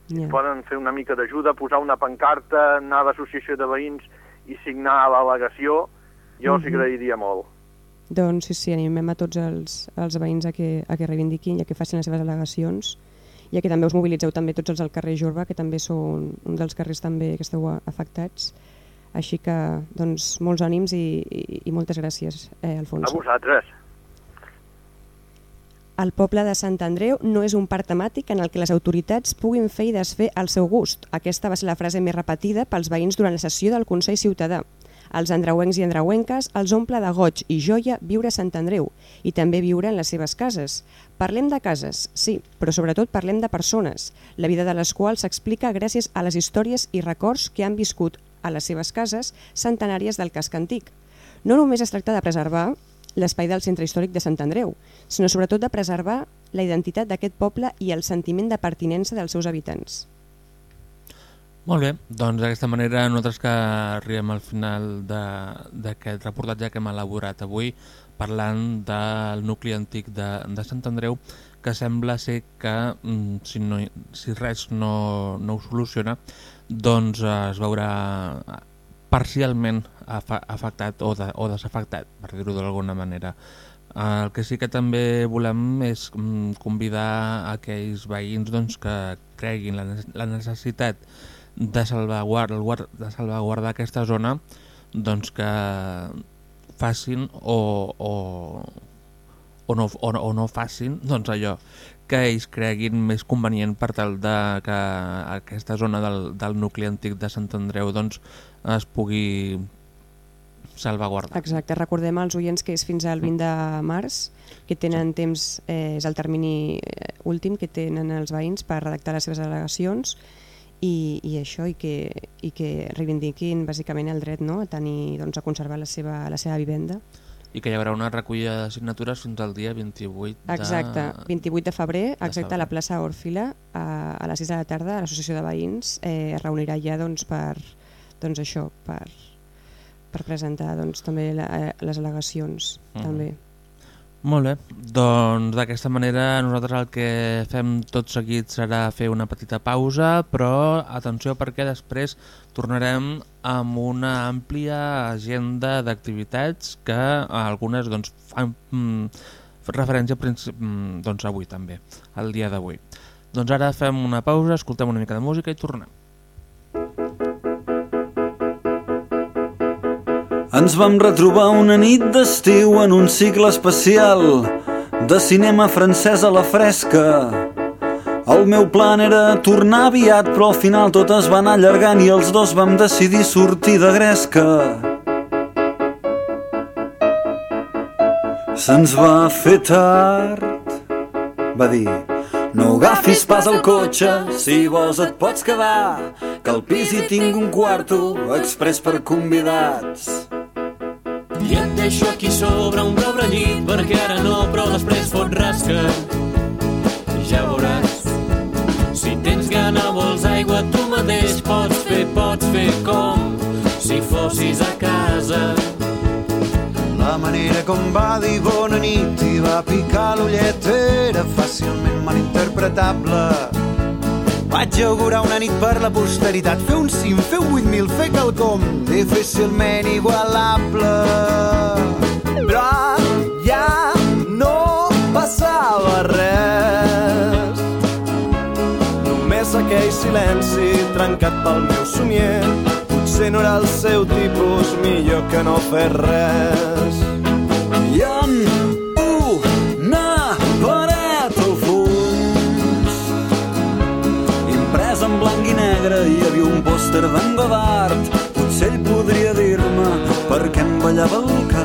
Ja. Poden fer una mica d'ajuda, posar una pancarta, anar a l'associació de veïns i signar l'al·legació, jo els Mhm. agrairia molt. Doncs sí, sí, animem a tots els, els veïns a que, a que reivindiquin i a que facin les seves al·legacions i a que també us mobilitzeu també tots els del carrer Jorba, que també són un dels carrers també que esteu afectats. Així que, doncs, molts ànims i, i, i moltes gràcies, eh, A Alfonso. vosaltres. El poble de Sant Andreu no és un parc temàtic en el que les autoritats puguin fer i desfer al seu gust. Aquesta va ser la frase més repetida pels veïns durant la sessió del Consell Ciutadà. Els andreuencs i andreuenques els omple de goig i joia viure a Sant Andreu i també viure en les seves cases. Parlem de cases, sí, però sobretot parlem de persones, la vida de les quals s'explica gràcies a les històries i records que han viscut a les seves cases centenàries del casc antic. No només es tracta de preservar l'espai del centre històric de Sant Andreu, sinó sobretot de preservar la identitat d'aquest poble i el sentiment de pertinença dels seus habitants. Molt bé, doncs d'aquesta manera nosaltres que arribem al final d'aquest reportatge que hem elaborat avui parlant del nucli antic de, de Sant Andreu que sembla ser que mm, si, no, si res no, no ho soluciona doncs es veurà parcialment afectat o, de, o desafectat, per dir-ho d'alguna manera. El que sí que també volem és mm, convidar aquells veïns doncs, que creguin la, ne- la necessitat de salvaguardar, de salvaguardar aquesta zona doncs que facin o, o, o, no, o, o no facin doncs allò que ells creguin més convenient per tal de que aquesta zona del, del nucli antic de Sant Andreu doncs, es pugui salvaguardar. Exacte, recordem als oients que és fins al 20 de març, que tenen temps, eh, és el termini eh, últim que tenen els veïns per redactar les seves al·legacions i, i això, i que, i que reivindiquin bàsicament el dret no? a tenir, doncs, a conservar la seva, la seva vivenda. I que hi haurà una recollida de signatures fins al dia 28 de... Exacte, 28 de febrer, exacte, febrer. a la plaça Orfila, a, a les 6 de la tarda, l'associació de veïns eh, es reunirà ja doncs, per, doncs, això, per, per presentar doncs, també la, eh, les al·legacions. Mhm. també. Molt bé, doncs d'aquesta manera nosaltres el que fem tot seguit serà fer una petita pausa, però atenció perquè després tornarem amb una àmplia agenda d'activitats que algunes doncs, fan mm, referència mm, doncs, avui també, el dia d'avui. Doncs ara fem una pausa, escoltem una mica de música i tornem. Ens vam retrobar una nit d'estiu en un cicle especial de cinema francès a la fresca. El meu plan era tornar aviat, però al final tot es va anar allargant i els dos vam decidir sortir de gresca. Se'ns va fer tard, va dir. No agafis pas el cotxe, si vols et pots quedar, que al pis hi tinc un quarto express per convidats. I et deixo aquí sobre un pobre llit perquè ara no, però després fot rasca. Ja veuràs. Si tens gana, vols aigua, tu mateix pots fer, pots fer com si fossis a casa. La manera com va dir bona nit i va picar l'ullet era fàcilment malinterpretable. Vaig augurar una nit per la posteritat, fer un cim, fer un 8.000, fer quelcom difícilment igualable. Però ja no passava res. Només aquell silenci trencat pel meu somier. Potser no era el seu tipus, millor que no fer res. Negre hi havia un pòster d'en Godard. Potser ell podria dir-me per què em ballava el cap.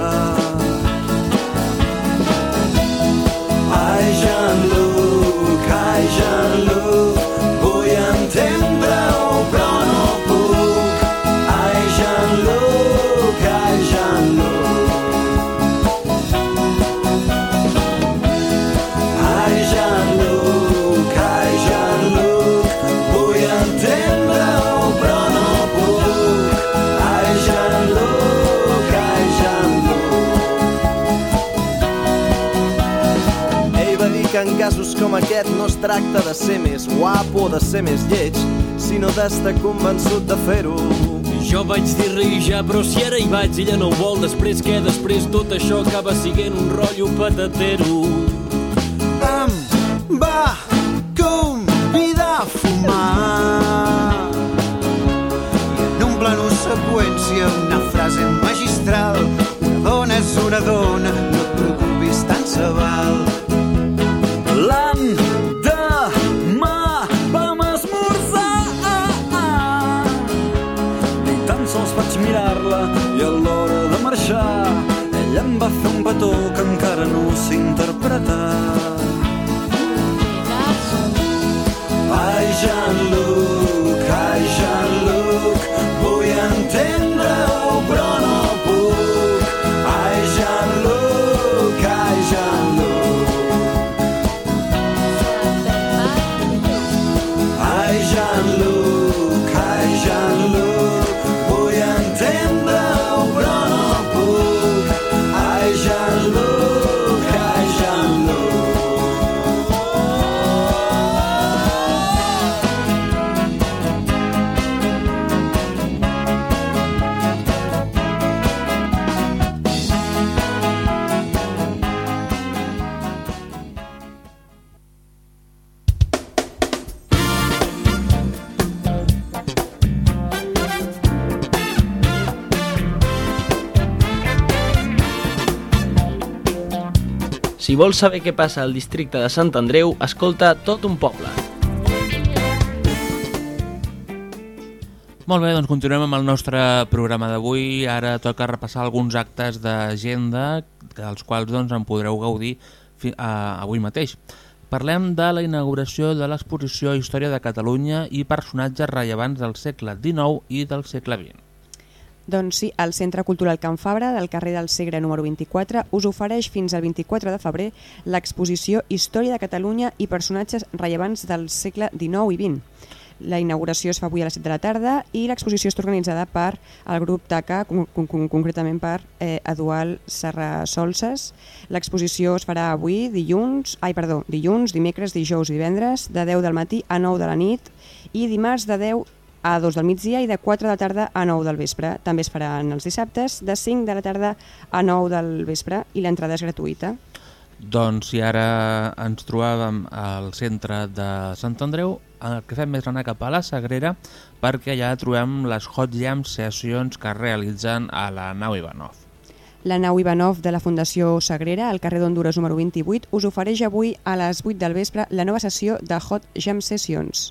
Casos com aquest no es tracta de ser més guapo o de ser més lleig, sinó d'estar convençut de fer-ho. Jo vaig dir ri ja, però si ara hi vaig, ella no ho vol. Després què? Després tot això acaba siguent un rotllo patatero. Em va convidar a fumar i en un plano seqüència una Si vols saber què passa al districte de Sant Andreu, escolta tot un poble. Molt bé, doncs continuem amb el nostre programa d'avui. Ara toca repassar alguns actes d'agenda dels quals doncs, en podreu gaudir a, avui mateix. Parlem de la inauguració de l'exposició Història de Catalunya i personatges rellevants del segle XIX i del segle XX. Doncs sí, el Centre Cultural Can Fabra del carrer del Segre número 24 us ofereix fins al 24 de febrer l'exposició Història de Catalunya i personatges rellevants del segle XIX i XX. La inauguració es fa avui a les 7 de la tarda i l'exposició està organitzada per el grup TACA, con con con concretament per eh, Eduard Serra Solses. L'exposició es farà avui, dilluns, ai, perdó, dilluns, dimecres, dijous i divendres, de 10 del matí a 9 de la nit i dimarts de 10 a 2 del migdia i de 4 de la tarda a 9 del vespre. També es faran els dissabtes de 5 de la tarda a 9 del vespre i l'entrada és gratuïta. Doncs si ara ens trobàvem al centre de Sant Andreu, el que fem és anar cap a la Sagrera perquè allà trobem les Hot Jam Sessions que realitzen a la nau Ivanov. La nau Ivanov de la Fundació Sagrera, al carrer d'Honduras número 28, us ofereix avui a les 8 del vespre la nova sessió de Hot Jam Sessions.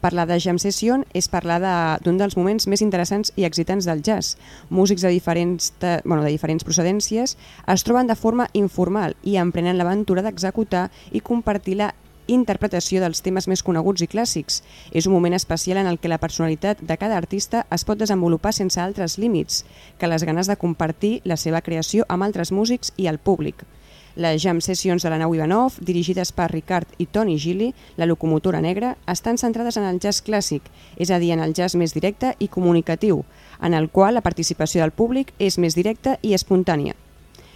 Parlar de Jam Session és parlar de- d'un dels moments més interessants i excitants del jazz. Músics de diferents, de, bueno, de diferents procedències es troben de forma informal i emprenen l'aventura d'executar i compartir la interpretació dels temes més coneguts i clàssics. És un moment especial en el que la personalitat de cada artista es pot desenvolupar sense altres límits que les ganes de compartir la seva creació amb altres músics i el públic. Les jam sessions de la nau Ivanov, dirigides per Ricard i Tony Gili, la locomotora negra, estan centrades en el jazz clàssic, és a dir, en el jazz més directe i comunicatiu, en el qual la participació del públic és més directa i espontània.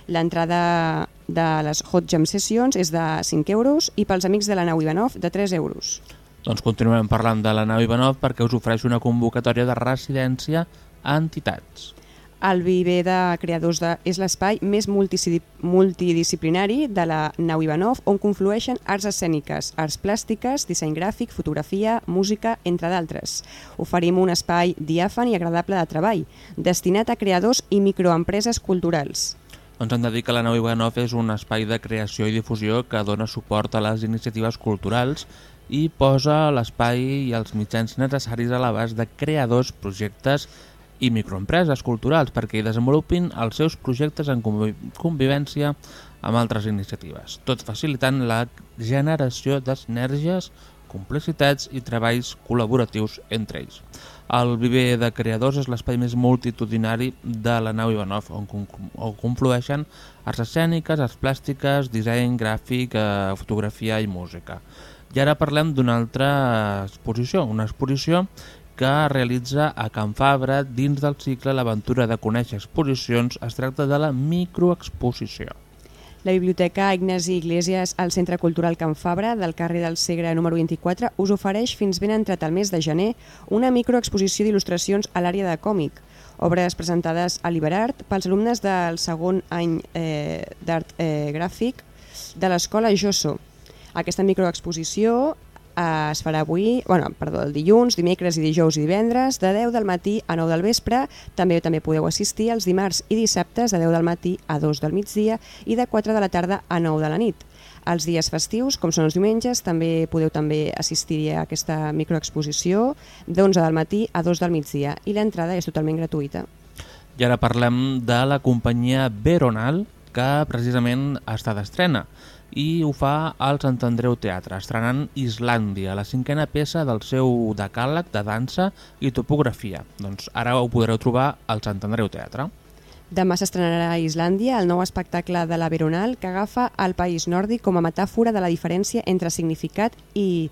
L'entrada de les Hot Jam Sessions és de 5 euros i pels amics de la nau Ivanov de 3 euros. Doncs continuem parlant de la nau Ivanov perquè us ofereix una convocatòria de residència a entitats. El viver de creadors de, és l'espai més multidisciplinari de la nau Ivanov on conflueixen arts escèniques, arts plàstiques, disseny gràfic, fotografia, música, entre d'altres. Oferim un espai diàfan i agradable de treball, destinat a creadors i microempreses culturals. Doncs hem de dir que la nau Ivanov és un espai de creació i difusió que dona suport a les iniciatives culturals i posa l'espai i els mitjans necessaris a l'abast de creadors, projectes i microempreses culturals perquè desenvolupin els seus projectes en convi- convivència amb altres iniciatives, tot facilitant la generació de sinergies, complicitats i treballs col·laboratius entre ells. El Viver de Creadors és l'espai més multitudinari de la nau Ivanov, on conflueixen arts escèniques, arts plàstiques, disseny, gràfic, eh, fotografia i música. I ara parlem d'una altra exposició, una exposició que es realitza a Can Fabra dins del cicle L'aventura de conèixer exposicions. Es tracta de la microexposició. La Biblioteca Ignasi Iglesias al Centre Cultural Can Fabra del carrer del Segre número 24 us ofereix fins ben entrat el mes de gener una microexposició d'il·lustracions a l'àrea de còmic, obres presentades a l'Iberart pels alumnes del segon any eh, d'art eh, gràfic de l'escola Josso. Aquesta microexposició eh, es farà avui, bueno, perdó, el dilluns, dimecres i dijous i divendres, de 10 del matí a 9 del vespre. També també podeu assistir els dimarts i dissabtes de 10 del matí a 2 del migdia i de 4 de la tarda a 9 de la nit. Els dies festius, com són els diumenges, també podeu també assistir a aquesta microexposició d'11 del matí a 2 del migdia i l'entrada és totalment gratuïta. I ara parlem de la companyia Veronal, que precisament està d'estrena i ho fa al Sant Andreu Teatre, estrenant Islàndia, la cinquena peça del seu decàleg de dansa i topografia. Doncs ara ho podreu trobar al Sant Andreu Teatre. Demà s'estrenarà a Islàndia el nou espectacle de la Veronal que agafa el país nòrdic com a metàfora de la diferència entre significat i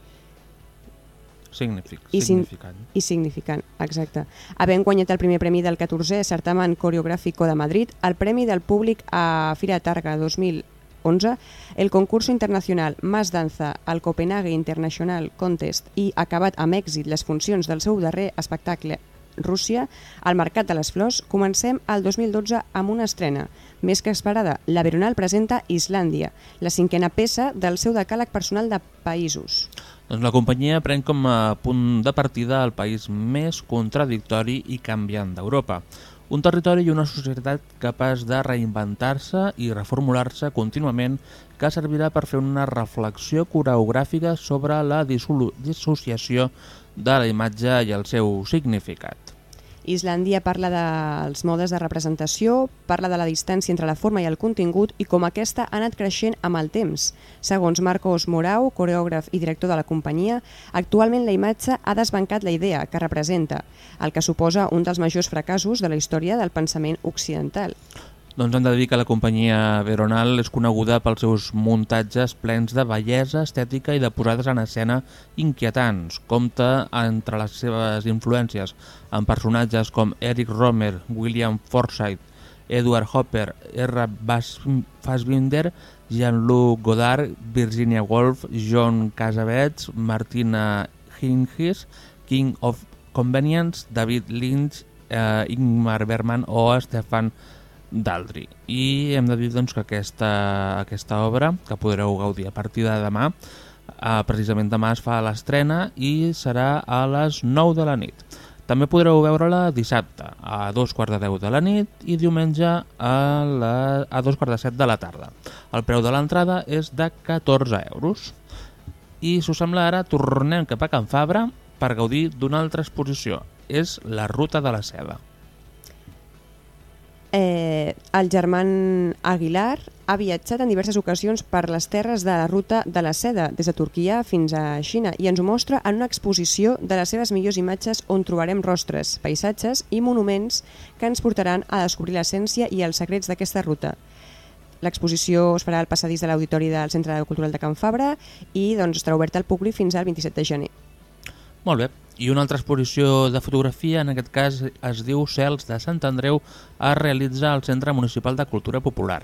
Signific, I significant. i significant, exacte. Havent guanyat el primer premi del 14è certamen coreográfico de Madrid, el premi del públic a Fira Targa 2011, el concurso internacional Más Danza al Copenhague International Contest i acabat amb èxit les funcions del seu darrer espectacle Rússia, al Mercat de les Flors, comencem el 2012 amb una estrena. Més que esperada, la Veronal presenta Islàndia, la cinquena peça del seu decàleg personal de països. Doncs la companyia pren com a punt de partida el país més contradictori i canviant d'Europa. Un territori i una societat capaç de reinventar-se i reformular-se contínuament que servirà per fer una reflexió coreogràfica sobre la dissociació de la imatge i el seu significat. Islàndia parla dels modes de representació, parla de la distància entre la forma i el contingut i com aquesta ha anat creixent amb el temps. Segons Marcos Morau, coreògraf i director de la companyia, actualment la imatge ha desbancat la idea que representa, el que suposa un dels majors fracassos de la història del pensament occidental. Doncs hem de dir que la companyia Veronal és coneguda pels seus muntatges plens de bellesa, estètica i de posades en escena inquietants. Compta entre les seves influències amb personatges com Eric Romer, William Forsythe, Edward Hopper, R. Fassbinder, Jean-Luc Godard, Virginia Woolf, John Cassavetes, Martina Hingis, King of Convenience, David Lynch, eh, Ingmar Bergman o Stefan Daldry. I hem de dir doncs, que aquesta, aquesta obra, que podreu gaudir a partir de demà, eh, precisament demà es fa l'estrena i serà a les 9 de la nit. També podreu veure-la dissabte a dos quarts de 10 de la nit i diumenge a, la, a dos quarts de 7 de la tarda. El preu de l'entrada és de 14 euros. I si us sembla ara tornem cap a Can Fabra per gaudir d'una altra exposició. És la Ruta de la Seda. Eh, el germán Aguilar ha viatjat en diverses ocasions per les terres de la ruta de la seda, des de Turquia fins a Xina, i ens ho mostra en una exposició de les seves millors imatges on trobarem rostres, paisatges i monuments que ens portaran a descobrir l'essència i els secrets d'aquesta ruta. L'exposició es farà al passadís de l'Auditori del Centre Cultural de Can Fabra i doncs, estarà oberta al públic fins al 27 de gener. Molt bé. I una altra exposició de fotografia, en aquest cas es diu Cels de Sant Andreu, es realitza al Centre Municipal de Cultura Popular.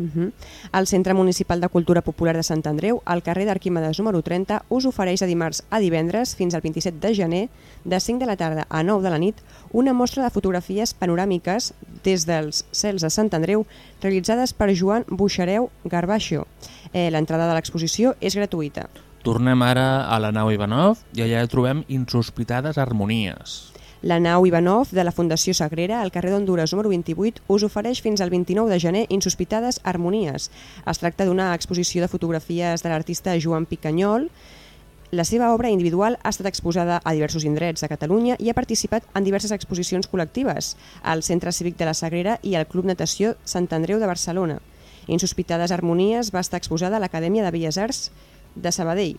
Uh -huh. El Centre Municipal de Cultura Popular de Sant Andreu, al carrer d'Arquímedes número 30, us ofereix de dimarts a divendres fins al 27 de gener, de 5 de la tarda a 9 de la nit, una mostra de fotografies panoràmiques des dels cels de Sant Andreu realitzades per Joan Buixareu Garbaixo. Eh, L'entrada de l'exposició és gratuïta. Tornem ara a la nau Ivanov i allà trobem insospitades harmonies. La nau Ivanov de la Fundació Sagrera, al carrer d'Honduras número 28, us ofereix fins al 29 de gener Insospitades Harmonies. Es tracta d'una exposició de fotografies de l'artista Joan Picanyol La seva obra individual ha estat exposada a diversos indrets de Catalunya i ha participat en diverses exposicions col·lectives al Centre Cívic de la Sagrera i al Club Natació Sant Andreu de Barcelona. Insospitades harmonies va estar exposada a l'Acadèmia de Belles Arts de Sabadell.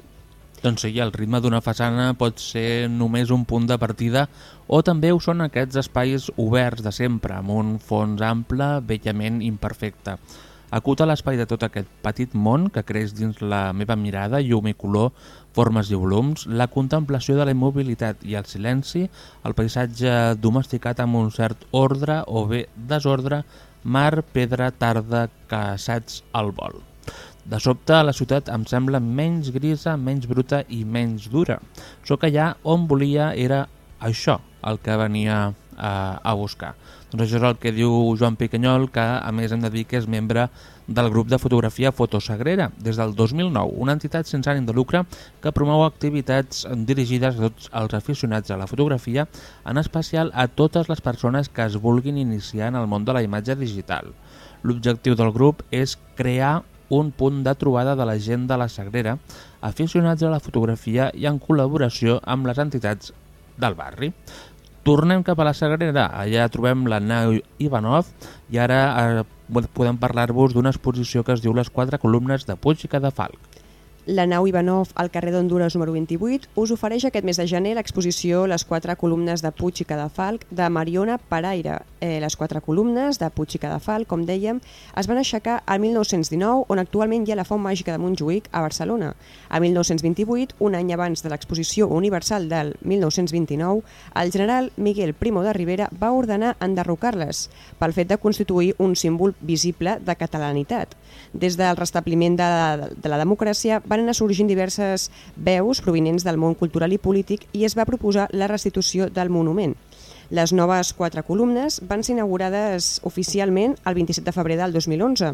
Doncs sí, el ritme d'una façana pot ser només un punt de partida o també ho són aquests espais oberts de sempre, amb un fons ample, bellament imperfecte. Acuta l'espai de tot aquest petit món que creix dins la meva mirada, llum i color, formes i volums, la contemplació de la immobilitat i el silenci, el paisatge domesticat amb un cert ordre o bé desordre, mar, pedra, tarda, caçats al vol. De sobte, la ciutat em sembla menys grisa, menys bruta i menys dura. Sóc allà on volia era això, el que venia a, a buscar. Doncs això és el que diu Joan Piquenyol, que a més hem de dir que és membre del grup de fotografia Fotosagrera des del 2009, una entitat sense ànim de lucre que promou activitats dirigides a tots els aficionats a la fotografia, en especial a totes les persones que es vulguin iniciar en el món de la imatge digital. L'objectiu del grup és crear un punt de trobada de la gent de la Sagrera, aficionats a la fotografia i en col·laboració amb les entitats del barri. Tornem cap a la Sagrera, allà trobem la nau Ivanov i ara eh, podem parlar-vos d'una exposició que es diu Les quatre columnes de Puig i Cadafalc. La nau Ivanov al carrer d'Honduras número 28 us ofereix aquest mes de gener l'exposició Les quatre columnes de Puig i Cadafalc de Mariona Paraire. Eh, les quatre columnes de Puig i Cadafalc, com dèiem, es van aixecar al 1919, on actualment hi ha la Font Màgica de Montjuïc, a Barcelona. A 1928, un any abans de l'exposició universal del 1929, el general Miguel Primo de Rivera va ordenar enderrocar-les pel fet de constituir un símbol visible de catalanitat. Des del restabliment de la, de la democràcia van anar sorgint diverses veus provinents del món cultural i polític i es va proposar la restitució del monument. Les noves quatre columnes van ser inaugurades oficialment el 27 de febrer del 2011.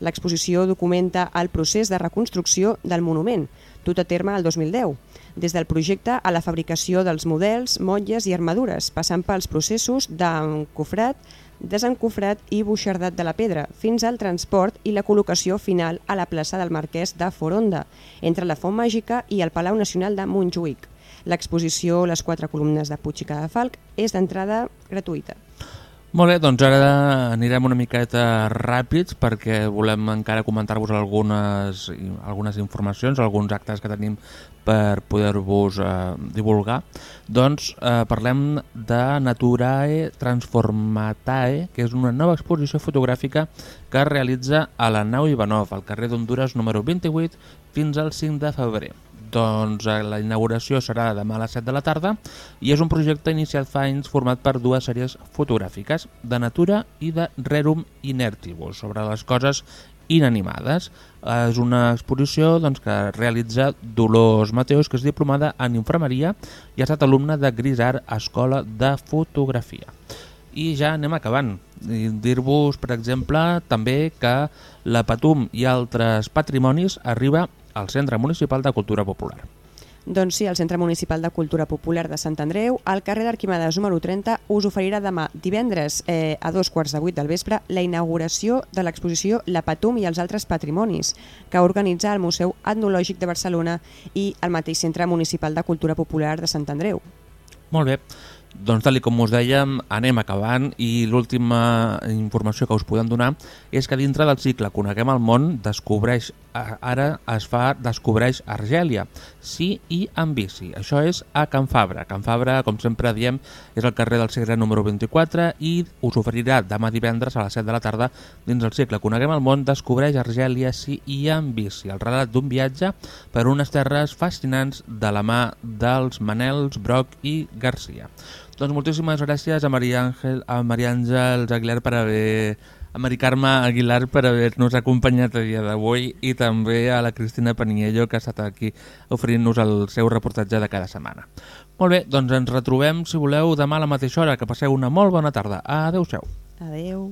L'exposició documenta el procés de reconstrucció del monument, tot a terme el 2010, des del projecte a la fabricació dels models, motlles i armadures, passant pels processos d'encofrat, desencofrat i buixardat de la pedra, fins al transport i la col·locació final a la plaça del Marquès de Foronda, entre la Font Màgica i el Palau Nacional de Montjuïc. L'exposició Les quatre columnes de Puig i Cadafalc és d'entrada gratuïta. Molt bé, doncs ara anirem una miqueta ràpids perquè volem encara comentar-vos algunes, algunes informacions, alguns actes que tenim per poder-vos eh, divulgar. Doncs eh, parlem de Naturae Transformatae, que és una nova exposició fotogràfica que es realitza a la nau Ivanov, al carrer d'Honduras número 28, fins al 5 de febrer. Doncs eh, la inauguració serà demà a les 7 de la tarda i és un projecte iniciat fa anys format per dues sèries fotogràfiques, de natura i de Rerum Inertibus, sobre les coses inanimades. És una exposició doncs, que realitza Dolors Mateus, que és diplomada en infermeria i ha estat alumna de Grisart Escola de Fotografia. I ja anem acabant. Dir-vos, per exemple, també que la Patum i altres patrimonis arriba al Centre Municipal de Cultura Popular. Doncs sí, el Centre Municipal de Cultura Popular de Sant Andreu, al carrer d'Arquimades número 30, us oferirà demà divendres eh, a dos quarts de vuit del vespre la inauguració de l'exposició La Patum i els altres patrimonis, que organitza el Museu Etnològic de Barcelona i el mateix Centre Municipal de Cultura Popular de Sant Andreu. Molt bé. Doncs tal com us dèiem, anem acabant i l'última informació que us podem donar és que dintre del cicle Coneguem el món descobreix, ara es fa Descobreix Argèlia, sí i en bici. Això és a Can Fabra. Can Fabra, com sempre diem, és al carrer del Segre número 24 i us oferirà demà divendres a les 7 de la tarda dins el cicle Coneguem el món Descobreix Argèlia, sí i en bici. El relat d'un viatge per unes terres fascinants de la mà dels Manels, Broc i Garcia. Doncs moltíssimes gràcies a Maria, Àngel, a Maria Àngels Aguilar per haver a Mari Carme Aguilar per haver-nos acompanyat a dia d'avui i també a la Cristina Paniello que ha estat aquí oferint-nos el seu reportatge de cada setmana. Molt bé, doncs ens retrobem, si voleu, demà a la mateixa hora. Que passeu una molt bona tarda. Adéu-siau. Adéu.